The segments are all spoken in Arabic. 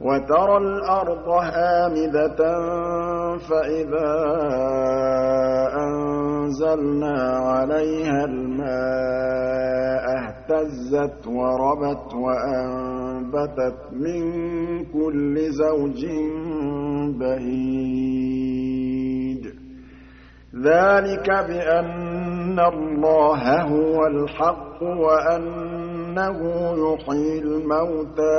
وَتَرَى الْأَرْضَ هَامِدَةً فَإِذَا أَنزَلْنَا عَلَيْهَا الْمَاءَ اهْتَزَّتْ وَرَبَتْ وَأَنبَتَتْ مِن كُلِّ زَوْجٍ بَهِيجٍ. ذَٰلِكَ بِأَنَّ اللَّهَ هُوَ الْحَقُّ وَأَنَّهُ يُحْيِي الْمَوْتَىٰ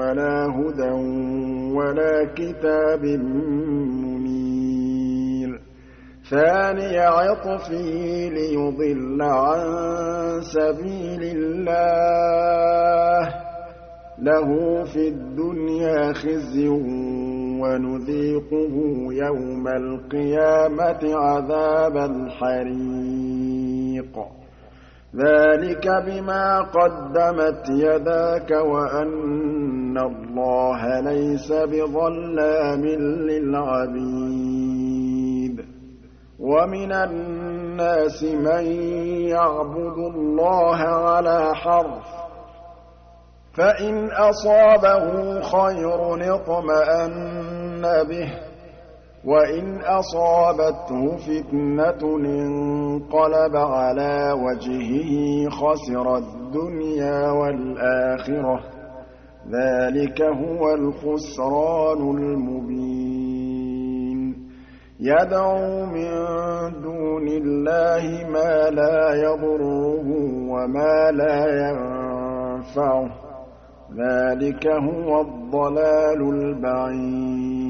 وَلَا هُدًى وَلَا كِتَابٍ مُّنِيرٍ. ثَانِيَ عِطْفِهِ لِيُضِلَّ عَن سَبِيلِ اللَّهِ ۖ. لَهُ فِي الدُّنْيَا خِزْيٌ وَنُذِيقُهُ يَوْمَ الْقِيَامَةِ عَذَابَ الْحَرِيقِ. ذَٰلِكَ بِمَا قَدَّمَتْ يَدَاكَ وَأَنَّ اللَّهَ لَيْسَ بِظَلَّامٍ لِّلْعَبِيدِ. وَمِنَ النَّاسِ مَن يَعْبُدُ اللَّهَ عَلَىٰ حَرْفٍ ۖ فَإِنْ أَصَابَهُ خَيْرٌ اطْمَأَنَّ بِهِ ۖ. وَإِنْ أَصَابَتْهُ فِتْنَةٌ انقَلَبَ عَلَىٰ وَجْهِهِ خَسِرَ الدُّنْيَا وَالْآخِرَةَ ۚ. ذَٰلِكَ هُوَ الْخُسْرَانُ الْمُبِينُ. يَدْعُو مِن دُونِ اللَّهِ مَا لَا يَضُرُّهُ وَمَا لَا يَنفَعُهُ ۚ. ذَٰلِكَ هُوَ الضَّلَالُ الْبَعِيدُ.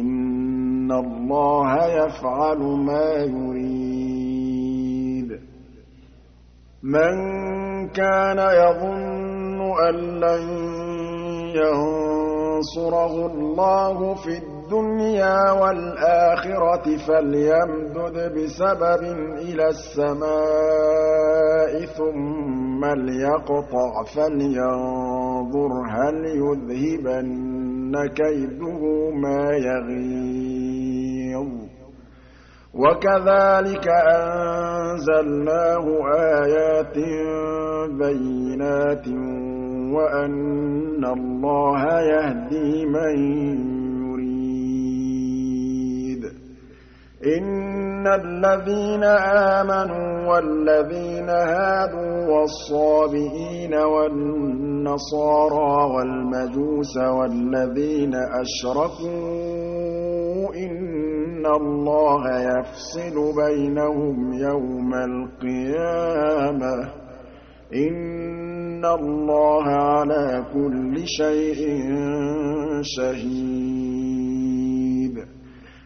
إِنَّ اللَّهَ يَفْعَلُ مَا يُرِيدُ. مَن كَانَ يَظُنُّ أَن لَّن يَنصُرَهُ اللَّهُ فِي الدُّنْيَا وَالْآخِرَةِ فَلْيَمْدُدْ بِسَبَبٍ إِلَى السَّمَاءِ ثُمَّ لْيَقْطَعْ فَلْيَنظُرْ هَلْ يُذْهِبَنَّ كَيْدُهُ مَا يَغِيظُ. وَكَذَٰلِكَ أَنزَلْنَاهُ آيَاتٍ بَيِّنَاتٍ وَأَنَّ اللَّهَ يَهْدِي مَن إِنَّ الَّذِينَ آمَنُوا وَالَّذِينَ هَادُوا وَالصَّابِئِينَ وَالنَّصَارَىٰ وَالْمَجُوسَ وَالَّذِينَ أَشْرَكُوا إِنَّ اللَّهَ يَفْصِلُ بَيْنَهُمْ يَوْمَ الْقِيَامَةِ ۚ. إِنَّ اللَّهَ عَلَىٰ كُلِّ شَيْءٍ شَهِيدٌ.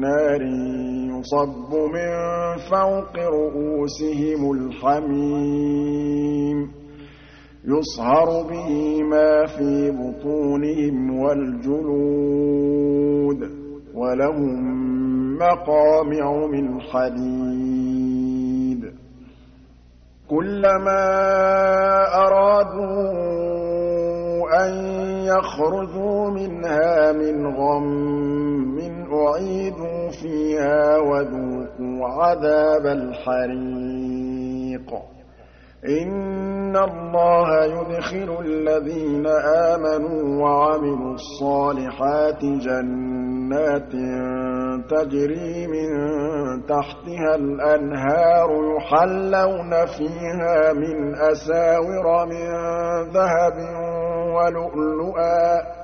نَّارٍ يُصَبُّ مِن فَوْقِ رُءُوسِهِمُ الْحَمِيمُ. يُصْهَرُ بِهِ مَا فِي بُطُونِهِمْ وَالْجُلُودُ وَلَهُم مَّقَامِعُ مِنْ حَدِيدٍ. كُلَّمَا أَرَادُوا أَن يَخْرُجُوا مِنْهَا مِنْ غَمٍّ أُعِيدُوا فِيهَا وَذُوقُوا عَذَابَ الْحَرِيقِ. إِنَّ اللَّهَ يُدْخِلُ الَّذِينَ آمَنُوا وَعَمِلُوا الصَّالِحَاتِ جَنَّاتٍ تَجْرِي مِن تَحْتِهَا الْأَنْهَارُ يُحَلَّوْنَ فِيهَا مِنْ أَسَاوِرَ مِن ذَهَبٍ وَلُؤْلُؤًا ۖ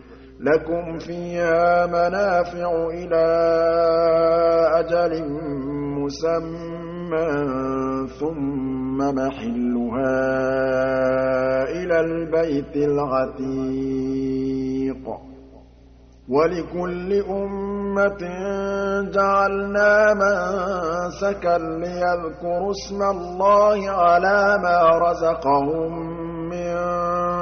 لَكُمْ فِيهَا مَنَافِعُ إِلَىٰ أَجَلٍ مُّسَمًّى ثُمَّ مَحِلُّهَا إِلَى الْبَيْتِ الْعَتِيقِ. وَلِكُلِّ أُمَّةٍ جَعَلْنَا مَنسَكًا لِّيَذْكُرُوا اسْمَ اللَّهِ عَلَىٰ مَا رَزَقَهُم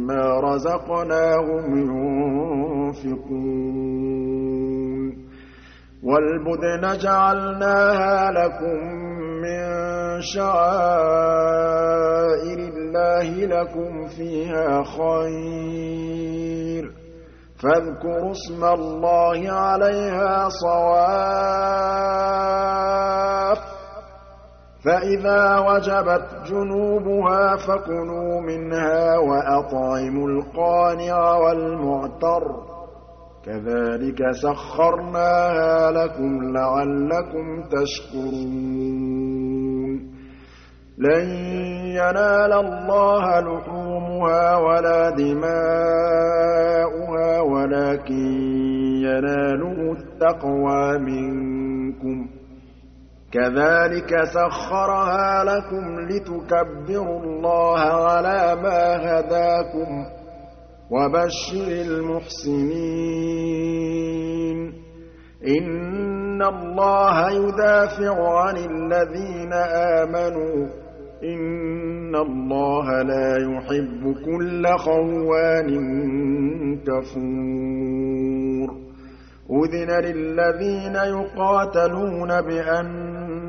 وَمِمَّا رَزَقْنَاهُمْ يُنفِقُونَ وَالْبُدْنَ جَعَلْنَاهَا لَكُم مِّن شَعَائِرِ اللَّهِ لَكُمْ فِيهَا خَيْرٌ ۖ فاذكروا اسم الله عليها صواف فإذا وجبت جنوبها فكلوا منها وأطعموا القانع والمعتر. كَذَٰلِكَ سَخَّرْنَاهَا لَكُمْ لَعَلَّكُمْ تَشْكُرُونَ. لَن يَنَالَ اللَّهَ لُحُومُهَا وَلَا دِمَاؤُهَا وَلَٰكِن يَنَالُهُ التَّقْوَىٰ مِنكُمْ ۚ. كَذَٰلِكَ سَخَّرَهَا لَكُمْ لِتُكَبِّرُوا اللَّهَ عَلَىٰ مَا هَدَاكُمْ ۗ وَبَشِّرِ الْمُحْسِنِينَ. إِنَّ اللَّهَ يُدَافِعُ عَنِ الَّذِينَ آمَنُوا ۗ. إِنَّ اللَّهَ لَا يُحِبُّ كُلَّ خَوَّانٍ كَفُورٍ. أُذِنَ لِلَّذِينَ يُقَاتَلُونَ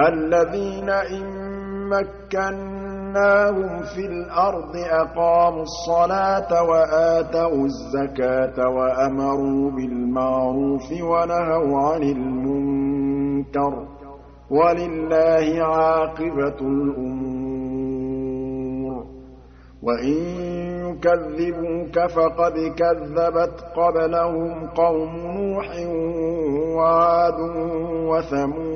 الَّذِينَ إِن مَّكَّنَّاهُمْ فِي الْأَرْضِ أَقَامُوا الصَّلَاةَ وَآتَوُا الزَّكَاةَ وَأَمَرُوا بِالْمَعْرُوفِ وَنَهَوْا عَنِ الْمُنكَرِ ۗ وَلِلَّهِ عَاقِبَةُ الْأُمُورِ. وَإِن يُكَذِّبُوكَ فَقَدْ كَذَّبَتْ قَبْلَهُمْ قَوْمُ نُوحٍ وَعَادٌ وَثَمُودُ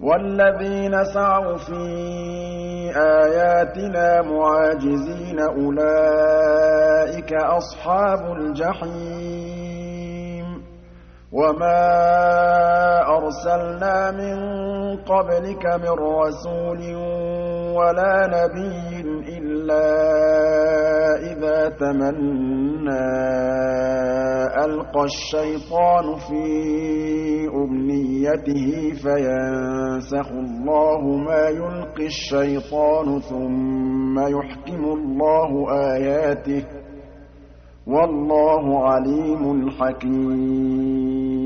وَالَّذِينَ سَعَوْا فِي آيَاتِنَا مُعَاجِزِينَ أُولَٰئِكَ أَصْحَابُ الْجَحِيمِ وَمَا أَرْسَلْنَا مِن قَبْلِكَ مِن رَّسُولٍ وَلَا نَبِيٍّ إِلَّا إِذَا تَمَنَّىٰ أَلْقَى الشَّيْطَانُ فِي أُمْنِيَّتِهِ فَيَنسَخُ اللَّهُ مَا يُلْقِي الشَّيْطَانُ ثُمَّ يُحْكِمُ اللَّهُ آيَاتِهِ ۗ وَاللَّهُ عَلِيمٌ حَكِيمٌ.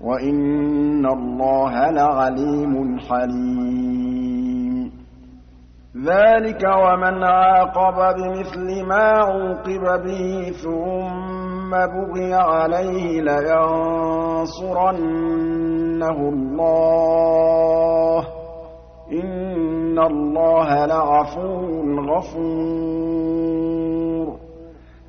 وَإِنَّ اللَّهَ لَعَلِيمٌ حَلِيمٌ ذَٰلِكَ وَمَنْ عَاقَبَ بِمِثْلِ مَا عُوقِبَ بِهِ ثُمَّ بُغِيَ عَلَيْهِ لَيَنصُرَنَّهُ اللَّهُ ۗ إِنَّ اللَّهَ لَعَفُوٌّ غَفُورٌ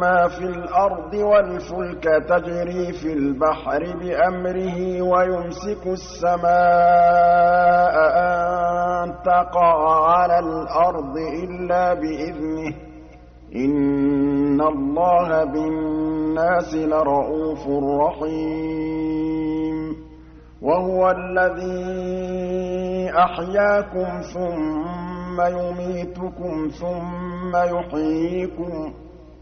مَّا فِي الْأَرْضِ وَالْفُلْكَ تَجْرِي فِي الْبَحْرِ بِأَمْرِهِ وَيُمْسِكُ السَّمَاءَ أَن تَقَعَ عَلَى الْأَرْضِ إِلَّا بِإِذْنِهِ ۗ. إِنَّ اللَّهَ بِالنَّاسِ لَرَءُوفٌ رَّحِيمٌ. وَهُوَ الَّذِي أَحْيَاكُمْ ثُمَّ يُمِيتُكُمْ ثُمَّ يُحْيِيكُمْ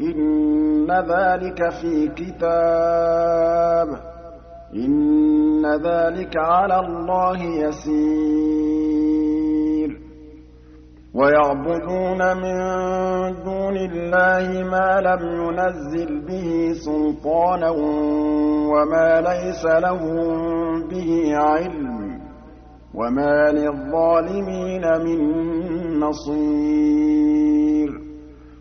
إِنَّ ذَٰلِكَ فِي كِتَابٍ ۚ. إِنَّ ذَٰلِكَ عَلَى اللَّهِ يَسِيرٌ. وَيَعْبُدُونَ مِن دُونِ اللَّهِ مَا لَمْ يُنَزِّلْ بِهِ سُلْطَانًا وَمَا لَيْسَ لَهُم بِهِ عِلْمٌ ۗ وَمَا لِلظَّالِمِينَ مِن نَّصِيرٍ.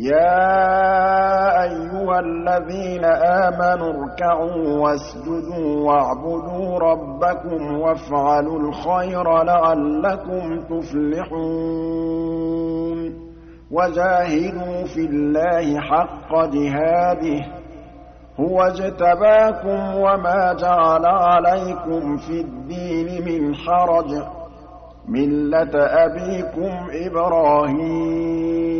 يَا أَيُّهَا الَّذِينَ آمَنُوا ارْكَعُوا وَاسْجُدُوا وَاعْبُدُوا رَبَّكُمْ وَافْعَلُوا الْخَيْرَ لَعَلَّكُمْ تُفْلِحُونَ وَجَاهِدُوا فِي اللَّهِ حَقَّ جِهَادِهِ ۚ هُوَ اجْتَبَاكُمْ وَمَا جَعَلَ عَلَيْكُمْ فِي الدِّينِ مِنْ حَرَجٍ ۚ مِّلَّةَ أَبِيكُمْ إِبْرَاهِيمَ